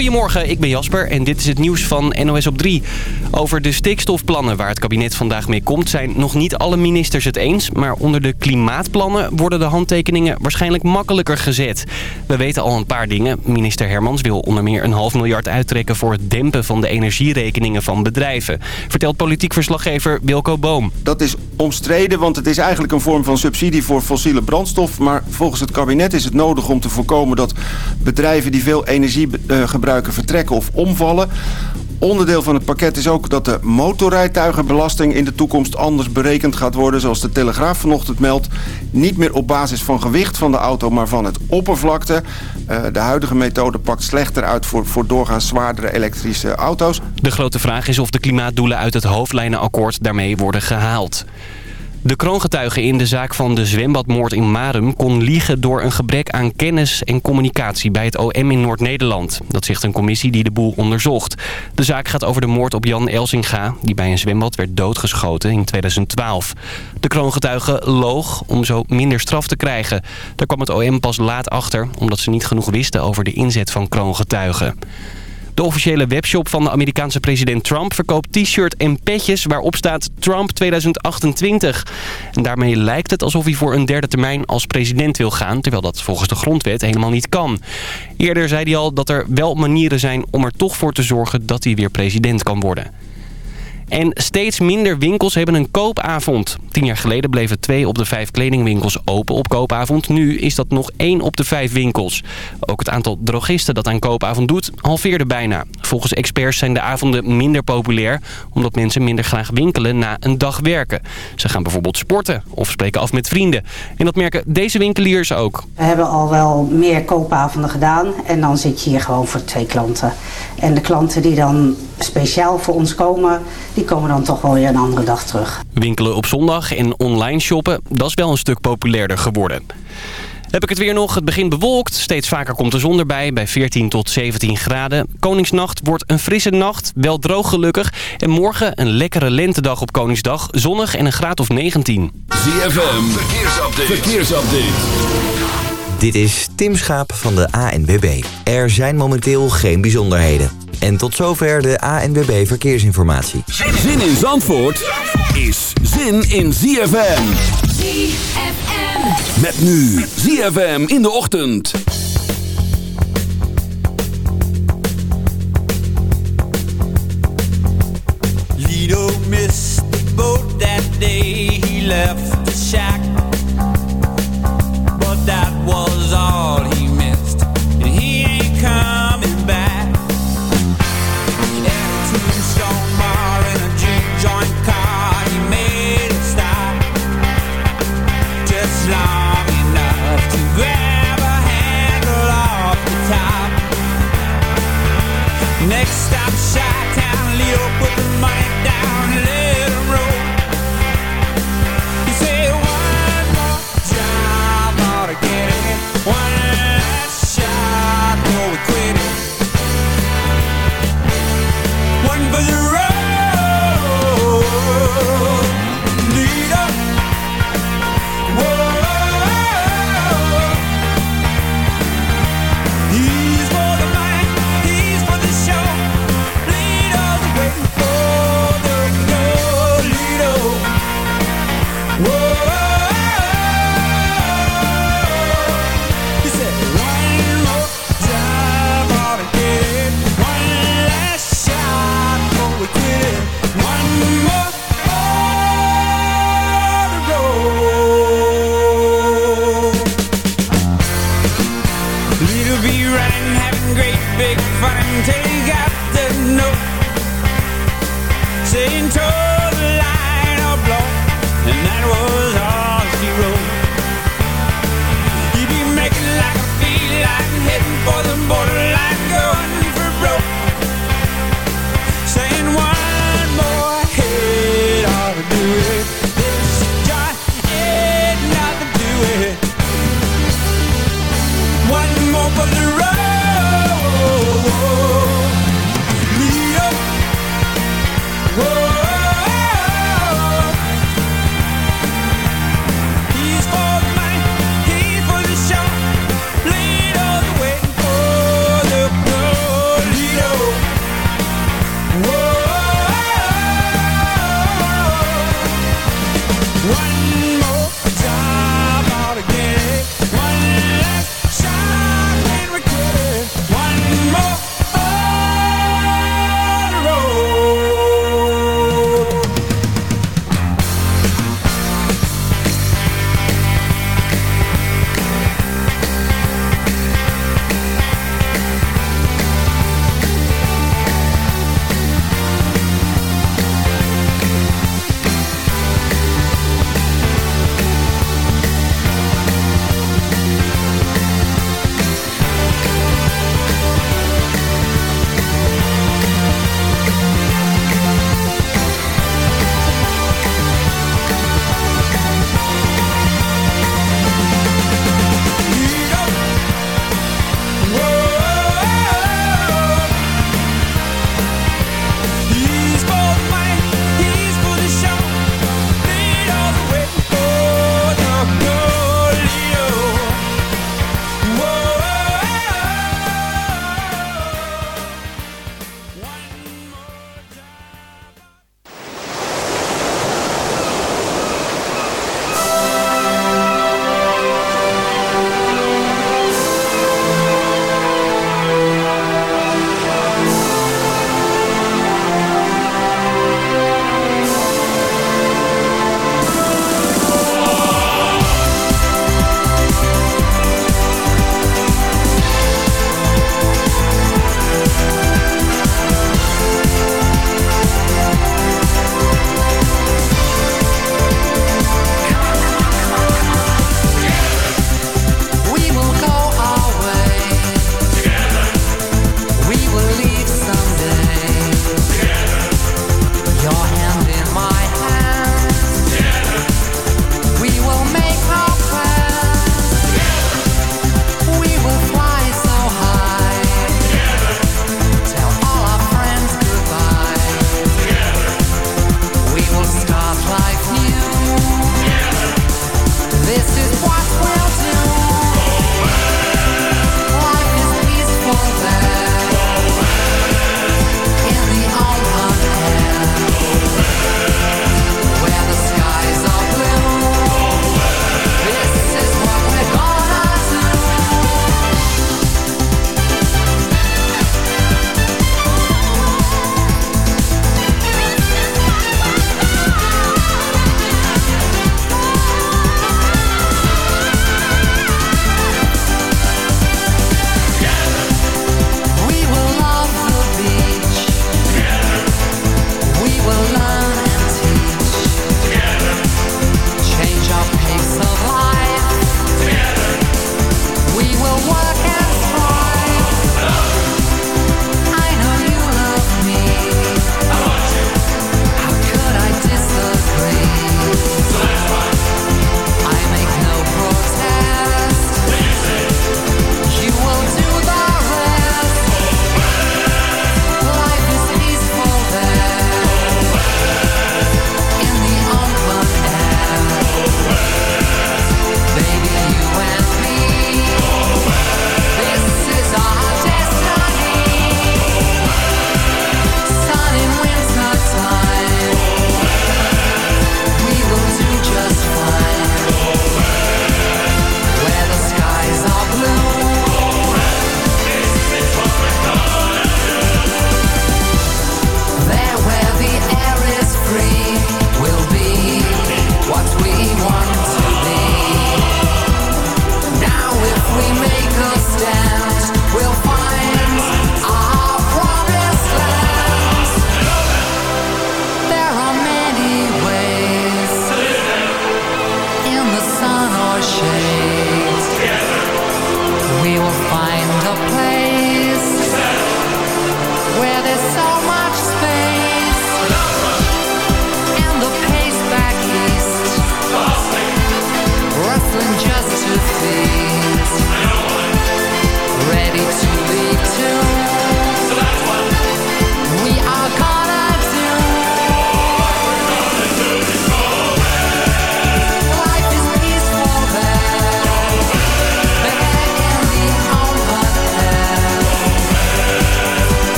Goedemorgen, ik ben Jasper en dit is het nieuws van NOS op 3. Over de stikstofplannen waar het kabinet vandaag mee komt... zijn nog niet alle ministers het eens. Maar onder de klimaatplannen worden de handtekeningen waarschijnlijk makkelijker gezet. We weten al een paar dingen. Minister Hermans wil onder meer een half miljard uittrekken... voor het dempen van de energierekeningen van bedrijven. Vertelt politiek verslaggever Wilco Boom. Dat is omstreden, want het is eigenlijk een vorm van subsidie voor fossiele brandstof. Maar volgens het kabinet is het nodig om te voorkomen dat bedrijven die veel energie uh, vertrekken of omvallen. Onderdeel van het pakket is ook dat de motorrijtuigenbelasting in de toekomst anders berekend gaat worden. Zoals de Telegraaf vanochtend meldt. Niet meer op basis van gewicht van de auto, maar van het oppervlakte. Uh, de huidige methode pakt slechter uit voor, voor doorgaans zwaardere elektrische auto's. De grote vraag is of de klimaatdoelen uit het hoofdlijnenakkoord daarmee worden gehaald. De kroongetuige in de zaak van de zwembadmoord in Marum kon liegen door een gebrek aan kennis en communicatie bij het OM in Noord-Nederland. Dat zegt een commissie die de boel onderzocht. De zaak gaat over de moord op Jan Elsinga, die bij een zwembad werd doodgeschoten in 2012. De kroongetuige loog om zo minder straf te krijgen. Daar kwam het OM pas laat achter, omdat ze niet genoeg wisten over de inzet van kroongetuigen. De officiële webshop van de Amerikaanse president Trump verkoopt t-shirt en petjes waarop staat Trump 2028. En daarmee lijkt het alsof hij voor een derde termijn als president wil gaan, terwijl dat volgens de grondwet helemaal niet kan. Eerder zei hij al dat er wel manieren zijn om er toch voor te zorgen dat hij weer president kan worden. En steeds minder winkels hebben een koopavond. Tien jaar geleden bleven twee op de vijf kledingwinkels open op koopavond. Nu is dat nog één op de vijf winkels. Ook het aantal drogisten dat aan koopavond doet, halveerde bijna. Volgens experts zijn de avonden minder populair... omdat mensen minder graag winkelen na een dag werken. Ze gaan bijvoorbeeld sporten of spreken af met vrienden. En dat merken deze winkeliers ook. We hebben al wel meer koopavonden gedaan... en dan zit je hier gewoon voor twee klanten. En de klanten die dan speciaal voor ons komen komen dan toch wel weer een andere dag terug. Winkelen op zondag en online shoppen, dat is wel een stuk populairder geworden. Heb ik het weer nog. Het begint bewolkt. Steeds vaker komt de zon erbij bij 14 tot 17 graden. Koningsnacht wordt een frisse nacht. Wel droog gelukkig. En morgen een lekkere lentedag op Koningsdag. Zonnig en een graad of 19. ZFM. Verkeersupdate. Verkeersupdate. Dit is Tim Schaap van de ANWB. Er zijn momenteel geen bijzonderheden. En tot zover de ANWB Verkeersinformatie. Zin in Zandvoort is zin in ZFM. ZFM. Met nu ZFM in de ochtend. Lido missed the boat that day he left the shack. Was all he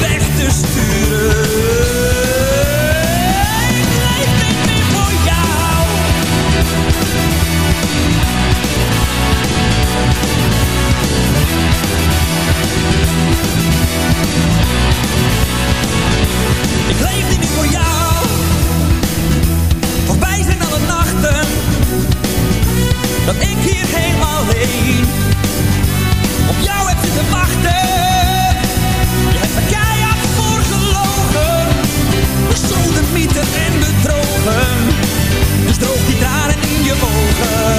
weg te sturen. Ik leef niet meer voor jou. Voorbij zijn alle nachten dat ik hier helemaal alleen op jou heb zitten wachten. Je hebt bestolen, mythen en bedrogen. Dus droog die tranen in je ogen.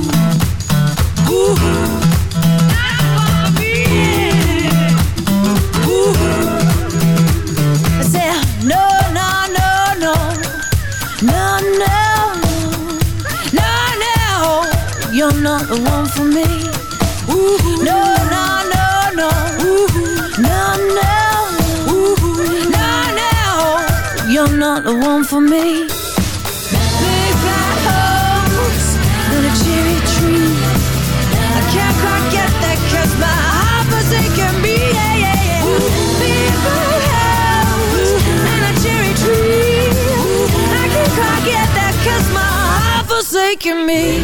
me. Big black house and a cherry tree. I can't quite get that 'cause my heart forsaken me. Yeah, yeah, yeah. Big black house and a cherry tree. I can't quite get that 'cause my heart forsaken me.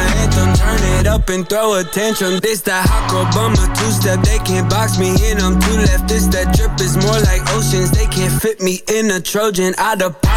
up and throw attention. This that hot girl two step. They can't box me in. I'm two left. This that drip is more like oceans. They can't fit me in a Trojan. Of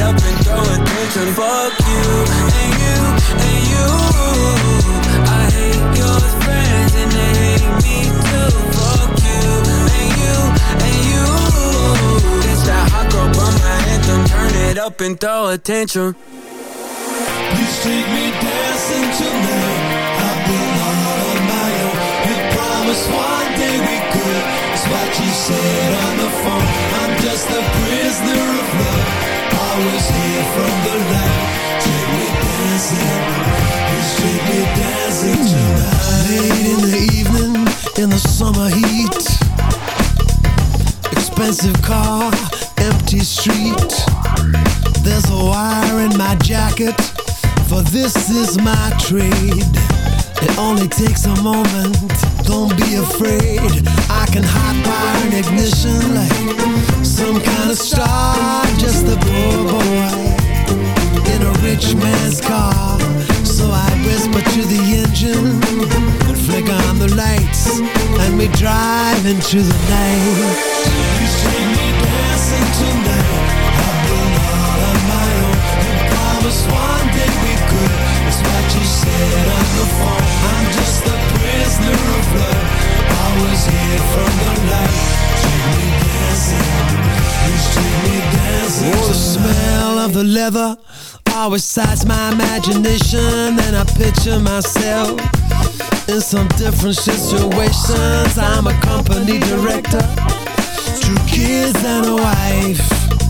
Turn it up and throw attention. Fuck you and you and you. I hate your friends and they hate me too. Fuck you and you and you. This that hot girl bummer anthem. Turn it up and throw attention. Please take me dancing tonight. I've been all on my own. You promised one day we could. It's what you said on the phone. I'm just a moment, don't be afraid. I can hot wire an ignition like some kind of star, just a poor boy in a rich man's car. So I whisper to the engine and flick on the lights, and we drive into the night. You see me dancing tonight. I've been all on my own. You promised one day we could. It's what you said on the phone. I'm just a prisoner of love. Always here from the light. Take me Oh, the smell of the leather always excites my imagination. And I picture myself in some different situations. I'm a company director, two kids and a wife.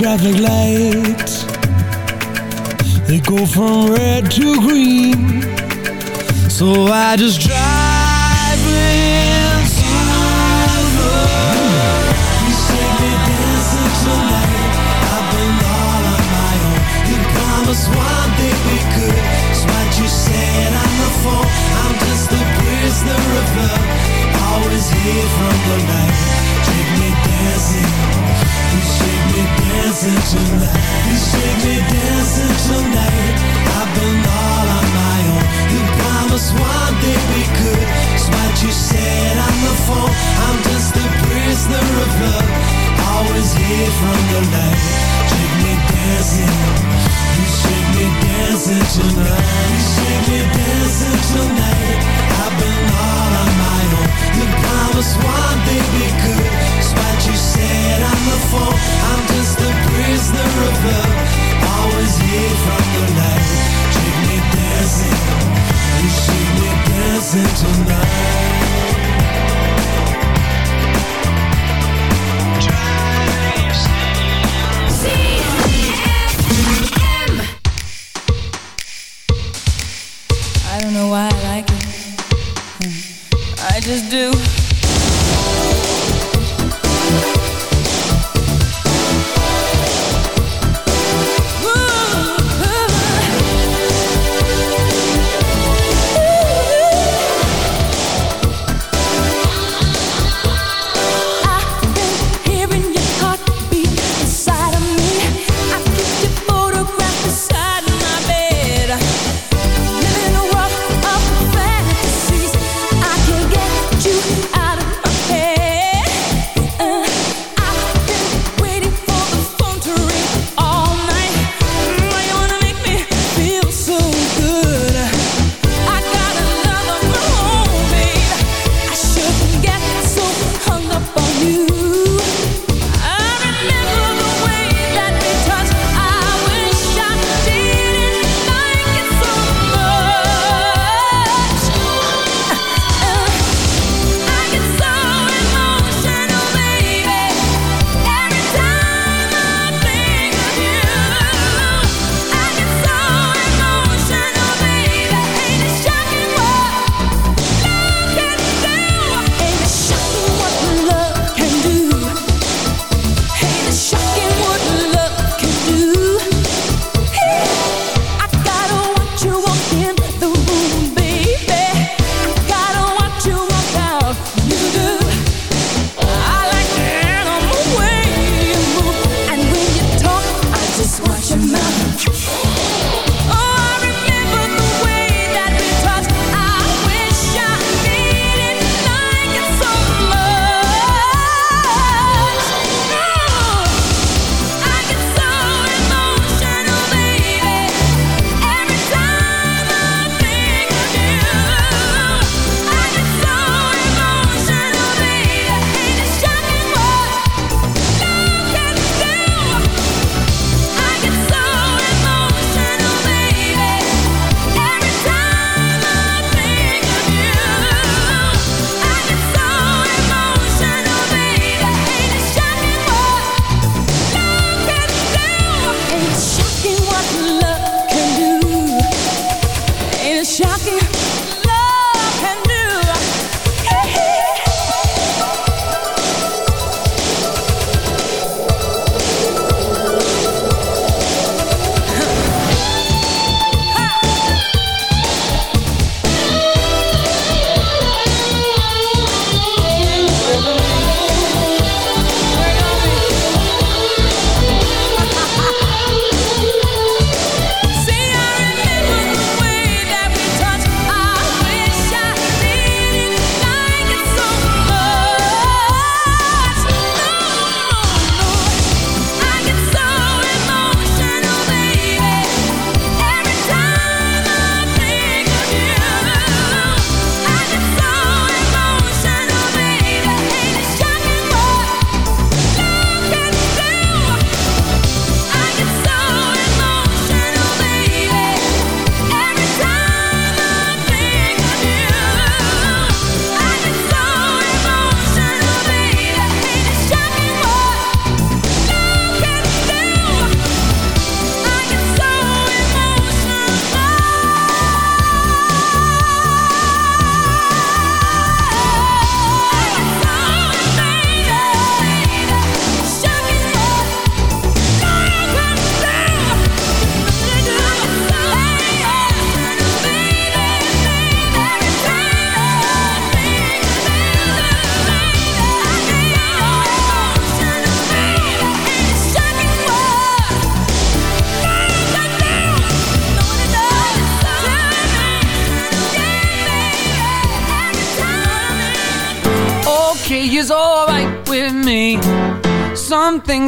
traffic lights. They go from red to green. So I just drive we could It's what you. Said on the phone I'm just a prisoner of love. Always here from the night. tonight You shake me dancing tonight. I've been all on my own You promised one thing we could It's what you said on the phone I'm just a prisoner of love Always from your me dancing You shake me dancing tonight You shake me dancing tonight. I've been all on my own.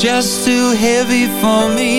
just too heavy for me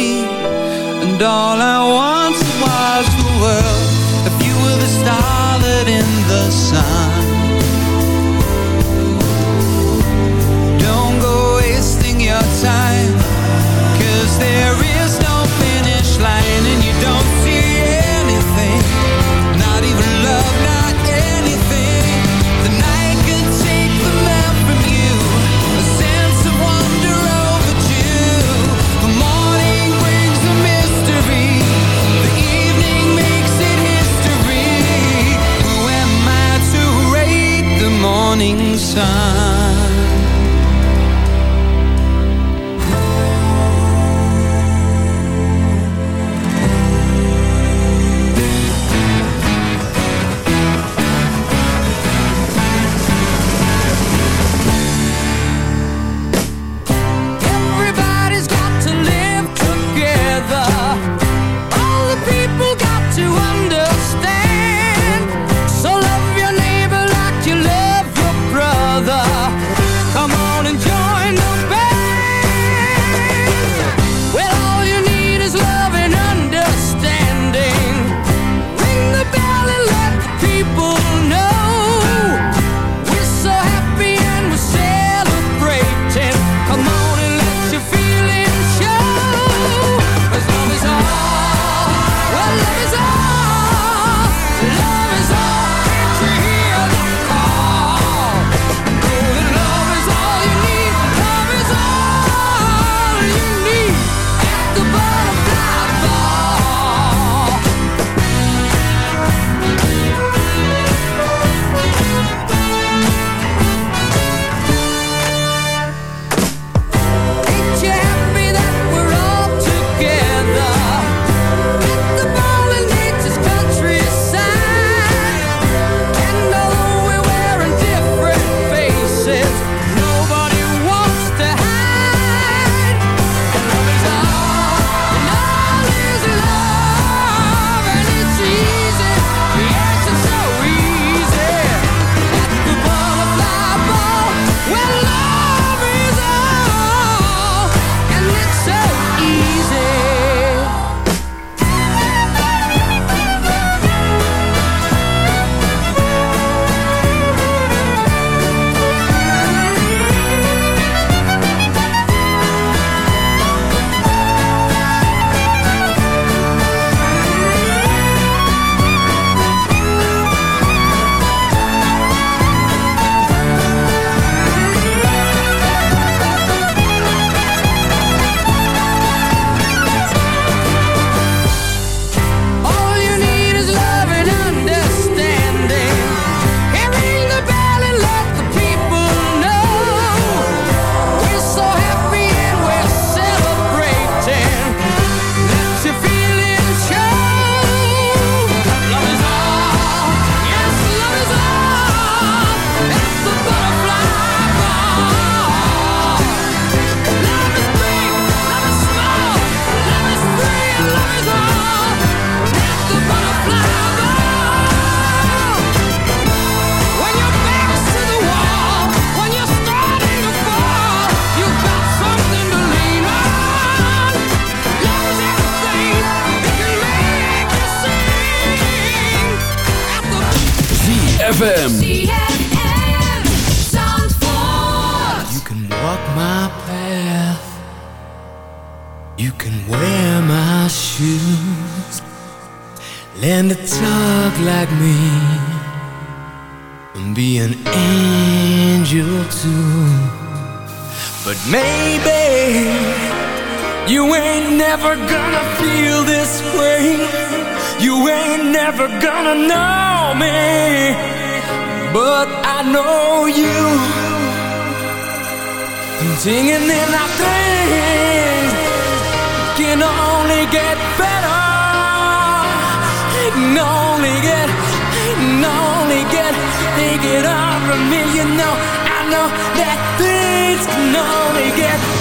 you know, I know that things can only get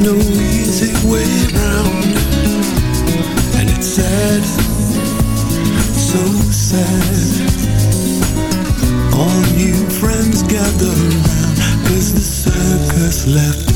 no easy way around, And it's sad, so sad. All new friends gather round Cause the circus left.